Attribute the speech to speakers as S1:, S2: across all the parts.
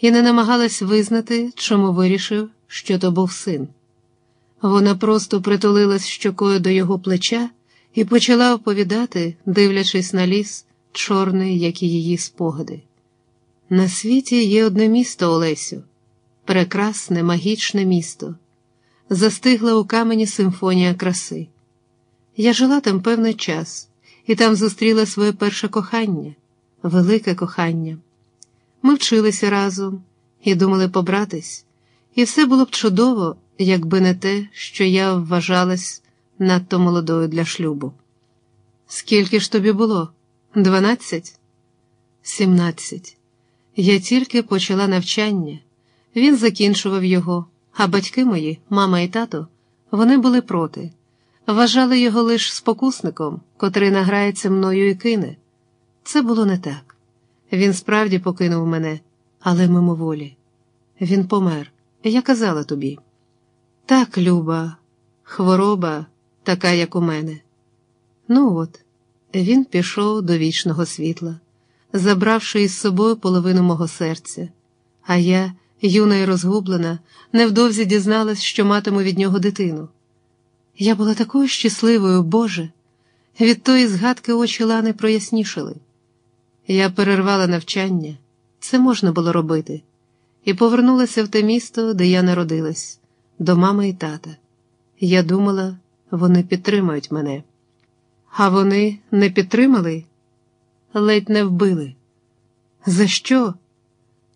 S1: і не намагалась визнати, чому вирішив, що то був син. Вона просто притулилась щокою до його плеча і почала оповідати, дивлячись на ліс, чорний, як і її спогади. На світі є одне місто Олесю, прекрасне, магічне місто. Застигла у камені симфонія краси. Я жила там певний час і там зустріла своє перше кохання, велике кохання. Ми вчилися разом і думали побратись, і все було б чудово, якби не те, що я вважалась надто молодою для шлюбу. Скільки ж тобі було? Дванадцять? Сімнадцять. Я тільки почала навчання, він закінчував його, а батьки мої, мама і тато, вони були проти, вважали його лише спокусником, котрий награється мною і кине. Це було не так. Він справді покинув мене, але мимоволі. Він помер, я казала тобі. Так, Люба, хвороба, така, як у мене. Ну от, він пішов до вічного світла, забравши із собою половину мого серця, а я, юна і розгублена, невдовзі дізналась, що матиму від нього дитину. Я була такою щасливою, Боже, від тої згадки очі лани прояснішили. Я перервала навчання, це можна було робити, і повернулася в те місто, де я народилась, до мами і тата. Я думала, вони підтримають мене. А вони не підтримали, ледь не вбили. За що?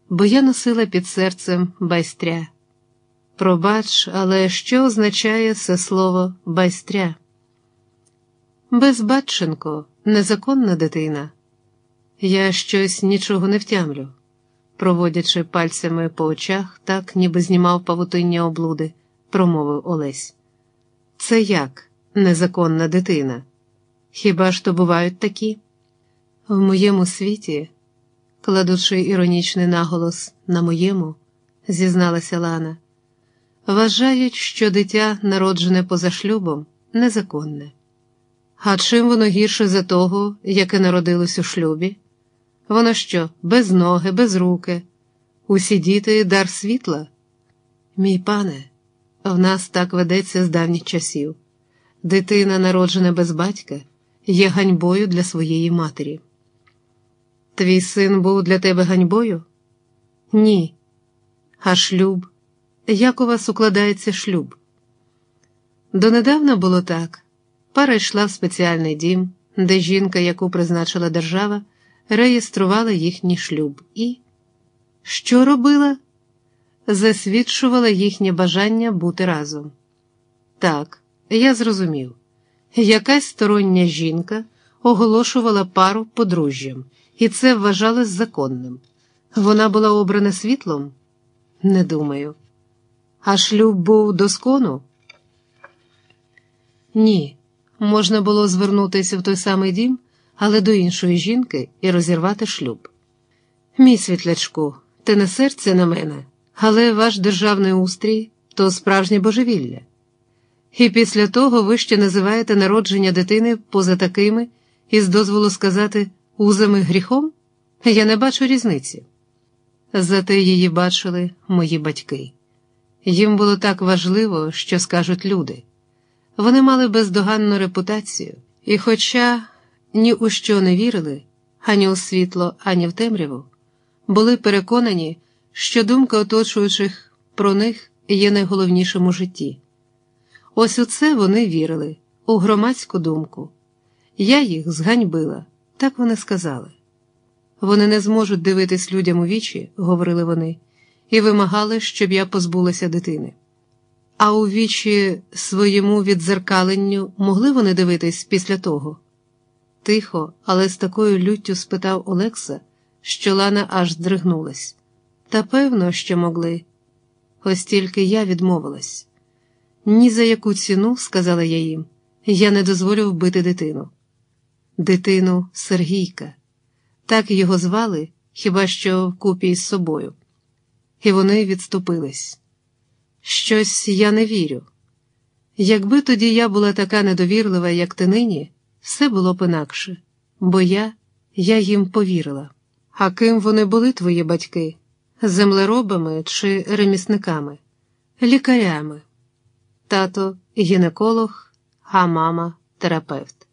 S1: Бо я носила під серцем байстря. Пробач, але що означає це слово байстря? Безбатченко, незаконна дитина. Я щось нічого не втямлю, проводячи пальцями по очах, так ніби знімав павутиння облуди, промовив Олесь. Це як незаконна дитина? Хіба ж то бувають такі? В моєму світі, кладучи іронічний наголос на моєму, зізналася Лана, вважають, що дитя, народжене поза шлюбом, незаконне. А чим воно гірше за того, яке народилось у шлюбі? Воно що, без ноги, без руки, усі діти дар світла? Мій пане, в нас так ведеться з давніх часів. Дитина, народжена без батька, є ганьбою для своєї матері. Твій син був для тебе ганьбою? Ні. А шлюб? Як у вас укладається шлюб? Донедавна було так. Пара йшла в спеціальний дім, де жінка, яку призначила держава, реєструвала їхній шлюб і що робила? Засвідчувала їхнє бажання бути разом. Так, я зрозумів. Якась стороння жінка оголошувала пару подружжям, і це вважалось законним. Вона була обрана світлом? Не думаю. А шлюб був доскону? Ні. Можна було звернутися в той самий дім, але до іншої жінки і розірвати шлюб. Мій світлячку, ти не серце на мене, але ваш державний устрій то справжнє божевілля. І після того ви ще називаєте народження дитини поза такими, і з дозволу сказати, узами гріхом? Я не бачу різниці. Зате її бачили мої батьки. Їм було так важливо, що скажуть люди. Вони мали бездоганну репутацію, і, хоча ні у що не вірили, ані у світло, ані в темряву, були переконані, що думка оточуючих про них є найголовнішим у житті. Ось у це вони вірили, у громадську думку. Я їх зганьбила, так вони сказали. Вони не зможуть дивитись людям у вічі, говорили вони, і вимагали, щоб я позбулася дитини. А у вічі своєму відзеркаленню могли вони дивитись після того? Тихо, але з такою люттю спитав Олекса, що Лана аж здригнулась. Та певно, що могли. Ось тільки я відмовилась. Ні за яку ціну, сказала я їм, я не дозволю вбити дитину. Дитину Сергійка. Так його звали, хіба що вкупі із собою. І вони відступились. Щось я не вірю. Якби тоді я була така недовірлива, як ти нині, все було б інакше, бо я, я їм повірила. А ким вони були, твої батьки? землеробами чи ремісниками, лікарями. Тато гінеколог, а мама терапевт.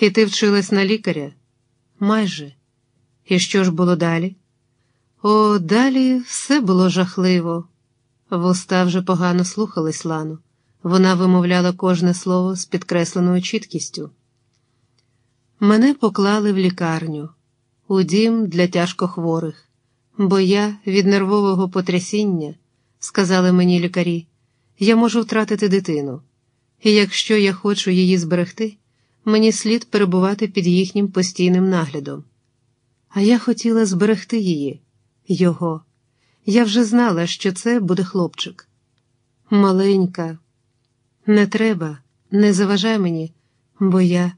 S1: І ти вчилась на лікаря? Майже. І що ж було далі? О, далі все було жахливо. Вуста вже погано слухались Лану. Вона вимовляла кожне слово з підкресленою чіткістю. Мене поклали в лікарню, у дім для тяжкохворих, бо я від нервового потрясіння, сказали мені лікарі, я можу втратити дитину, і якщо я хочу її зберегти, мені слід перебувати під їхнім постійним наглядом. А я хотіла зберегти її, його. Я вже знала, що це буде хлопчик. Маленька, не треба, не заважай мені, бо я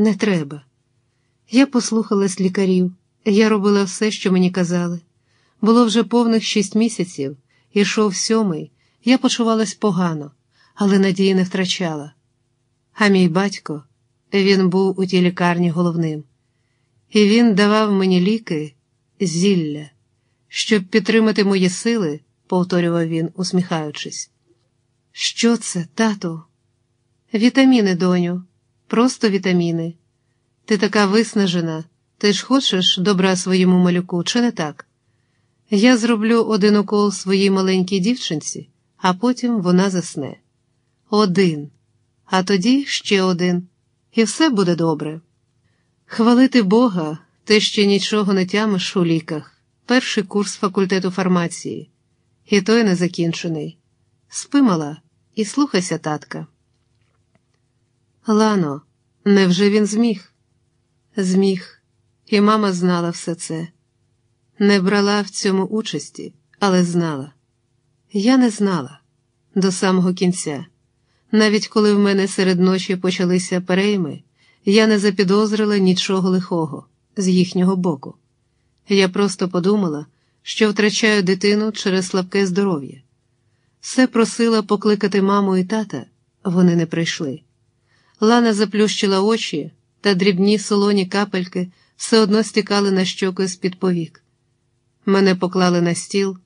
S1: не треба. Я послухалась лікарів, я робила все, що мені казали. Було вже повних шість місяців, ішов сьомий, я почувалась погано, але надії не втрачала. А мій батько, він був у тій лікарні головним, і він давав мені ліки, зілля, щоб підтримати мої сили, повторював він, усміхаючись. Що це, тату? Вітаміни, доню, просто вітаміни. Ти така виснажена, ти ж хочеш добра своєму малюку, чи не так? Я зроблю один укол своїй маленькій дівчинці, а потім вона засне. Один, а тоді ще один, і все буде добре. Хвалити Бога, ти ще нічого не тямиш у ліках, перший курс факультету фармації, і той не закінчений. Спи мала, і слухайся, татка. Лано, невже він зміг? Зміг, і мама знала все це. Не брала в цьому участі, але знала. Я не знала до самого кінця. Навіть коли в мене серед ночі почалися перейми, я не запідозрила нічого лихого з їхнього боку. Я просто подумала, що втрачаю дитину через слабке здоров'я. Все просила покликати маму і тата, вони не прийшли. Лана заплющила очі, та дрібні солоні капельки все одно стікали на щоки з під повік. Мене поклали на стіл.